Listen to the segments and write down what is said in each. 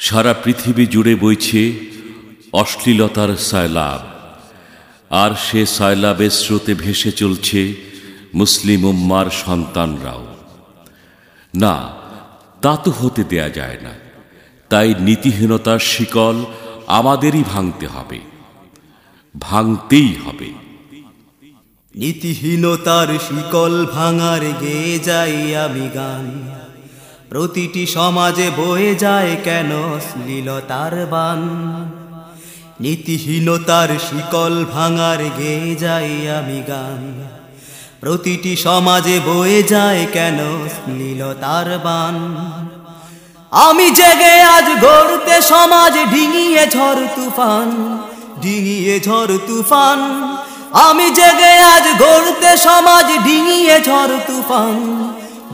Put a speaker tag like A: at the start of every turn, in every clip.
A: সারা পৃথিবী জুড়ে বইছে অশ্লীলতার সায়লাব। আর সে সায়লাবের স্রোতে ভেসে চলছে মুসলিম উম্মার সন্তানরাও। না, তা তো হতে দেয়া যায় না। তাই নীতিহীনতার শিকল আমাদেরই ভাঙতে হবে। ভাঙতেই হবে।
B: নীতিহীনতার শিকল ভাঙার গেয়ে যাই আমি গান। প্রতিটি সমাজে বয়ে যায় কেন শ্লীলতার বান? নীতিহীনতার শিকল ভাঙার গেয়ে যাই আমি গান। প্রতিটি সমাজে বয়ে যায় কেন শ্লীলতার বান? আমি জেগে আজ গড়তে সমাজ ডিঙিয়ে ঝড় তুফান, ডিঙিয়ে ঝড় তুফান। আমি জেগে আজ গড়তে সমাজ ডিঙিয়ে ঝড় তুফান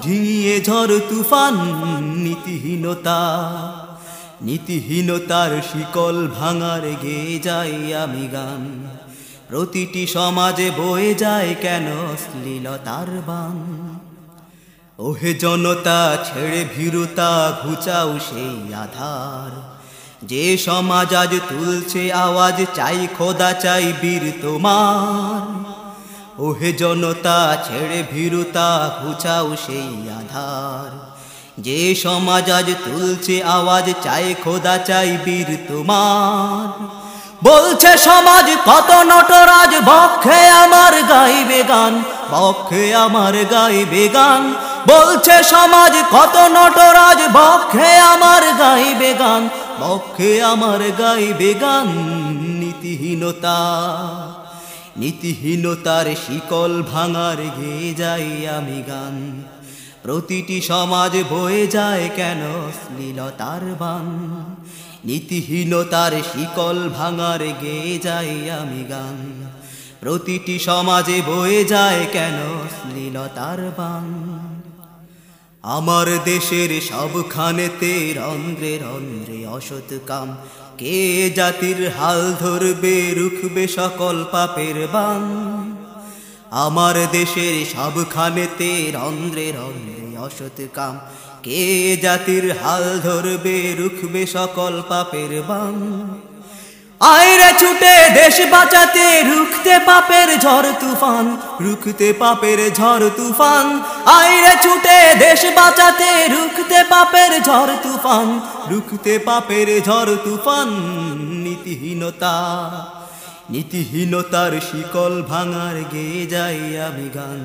B: ডিঙিয়ে ঝড় তুফান, নীতিহীনতা, নীতিহীনতার শিকল ভাঙার গে যাই আমি গান। প্রতিটি সমাজে বয়ে যায় কেন শ্লীলতার বান? ওহে জনতা, ছেড়ে ভীরুতা, ঘুচাও সেই আধার। যে সমাজ আজ তুলছে আওয়াজ, চাই খোদা, চাই বীর তোমার। ওহে জনতা, ছেড়ে ভীরুতা, ঘুচাও সেই আধার। যে সমাজ আজ তুলছে আওয়াজ, চাই খোদা, চাই বীর তোমার। বলছে সমাজ, কত নটরাজ, বক্ষে আমার গাইবে গান, বক্ষে আমার গাইবে গান। বলছে সমাজ, কত নটরাজ, বক্ষে আমার গাইবে গান, বক্ষে আমার গাইবে গান, নীতিহীনতা। নীতিহীনতার শিকল ভাঙার গে যাই আমি গান। প্রতিটি সমাজ বয়ে যায় কেন শ্লীলতার বান। নীতিহীনতার শিকল ভাঙার গে যাই আমি গান। প্রতিটি সমাজে বয়ে যায় কেন শ্লীলতার বান। আমার দেশের সবখানেতে রন্ধ্রে রন্ধ্রে অসৎ কাম। কে জাতির হাল ধরবে, রুখবে সকল পাপের বান আমার দেশের সবখানেতে রন্ধ্রে রন্ধ্রে অসৎ কাম। কে জাতির হাল ধরবে, রুখবে সকল পাপের বান আয়রে ছুটে দেশ বাঁচাতে রুখতে পাপের ঝড় তুফান, রুখতে পাপের ঝড় তুফান। আয়রে ছুটে দেশ বাঁচাতে রুখতে পাপের ঝড় তুফান, রুখতে পাপের ঝড় তুফান। নীতিহীনতা, নীতিহীনতার শিকল ভাঙার গে যাই আমি গান।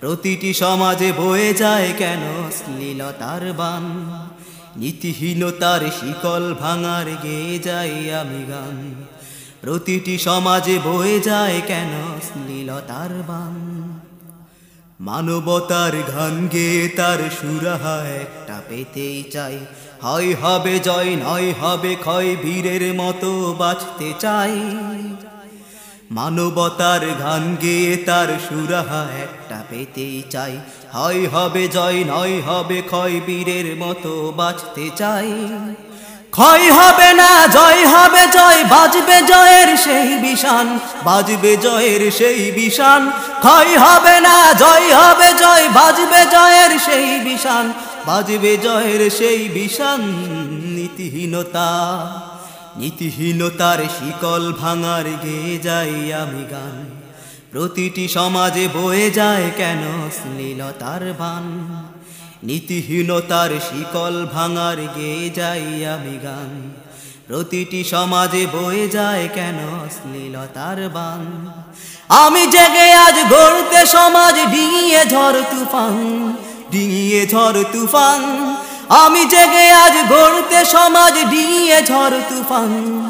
B: প্রতিটি সমাজে বয়ে যায় কেন শ্লীলতার বান। নীতিহীনতার শিকল ভাঙার গে যাই আমি গান। প্রতিটি সমাজে বয়ে যায় কেন শ্লীলতার বান? মানবতার গান গে তার সুরাহা একটা পেতেই চাই। হয় হবে জয়, নয় হবে ক্ষয়, বীরের মতো বাঁচতে চাই। মানবতার গান গেয়ে তার সুরাহা একটা পেতেই চাই। হয় হবে জয়, নয় হবে ক্ষয়, বীরের মতো বাঁচতে চাই। ক্ষয় হবে না, জয় হবে জয়, বাজবে জয়ের সেই বিশান বাজবে জয়ের সেই বিশান ক্ষয় হবে না, জয় হবে জয়, বাজবে জয়ের সেই বিশান বাজবে জয়ের সেই বিশান নীতিহীনতা। নীতিহীনতার শিকল ভাঙার গে যাই আমি গান। প্রতিটি সমাজে বয়ে যায় কেন শ্লীলতার বান? নীতিহীনতার শিকল ভাঙার গে যাই আমি গান। প্রতিটি সমাজে বয়ে যায় কেন শ্লীলতার বান? আমি জেগে আজ গড়তে সমাজ ডিঙিয়ে ঝড় তুফান, ডিঙিয়ে ঝড় তুফান। আমি জেগে আজ গড়তে সমাজ ডিঙিয়ে ঝড় তুফান,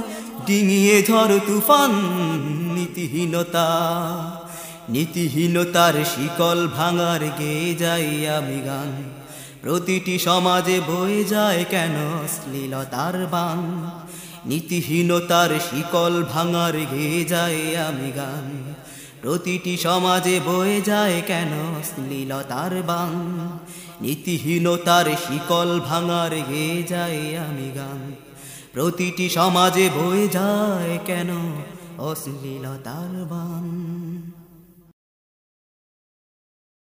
B: ডিঙিয়ে ঝড় তুফান, নীতিহীনতা, নীতিহীনতার শিকল ভাঙার গে যাই আমি গান। প্রতিটি সমাজে বয়ে যায় কেন শ্লীলতার বান? নীতিহীনতার শিকল ভাঙার গে যায় আমি গান। প্রতিটি সমাজে বয়ে যায় কেন? শ্লীলতার বাং নীতিহীনতার শিকল ভাঙার গে যায় আমি গান। প্রতিটি সমাজে বয়ে যায় কেন? অশ্লীলতার বান।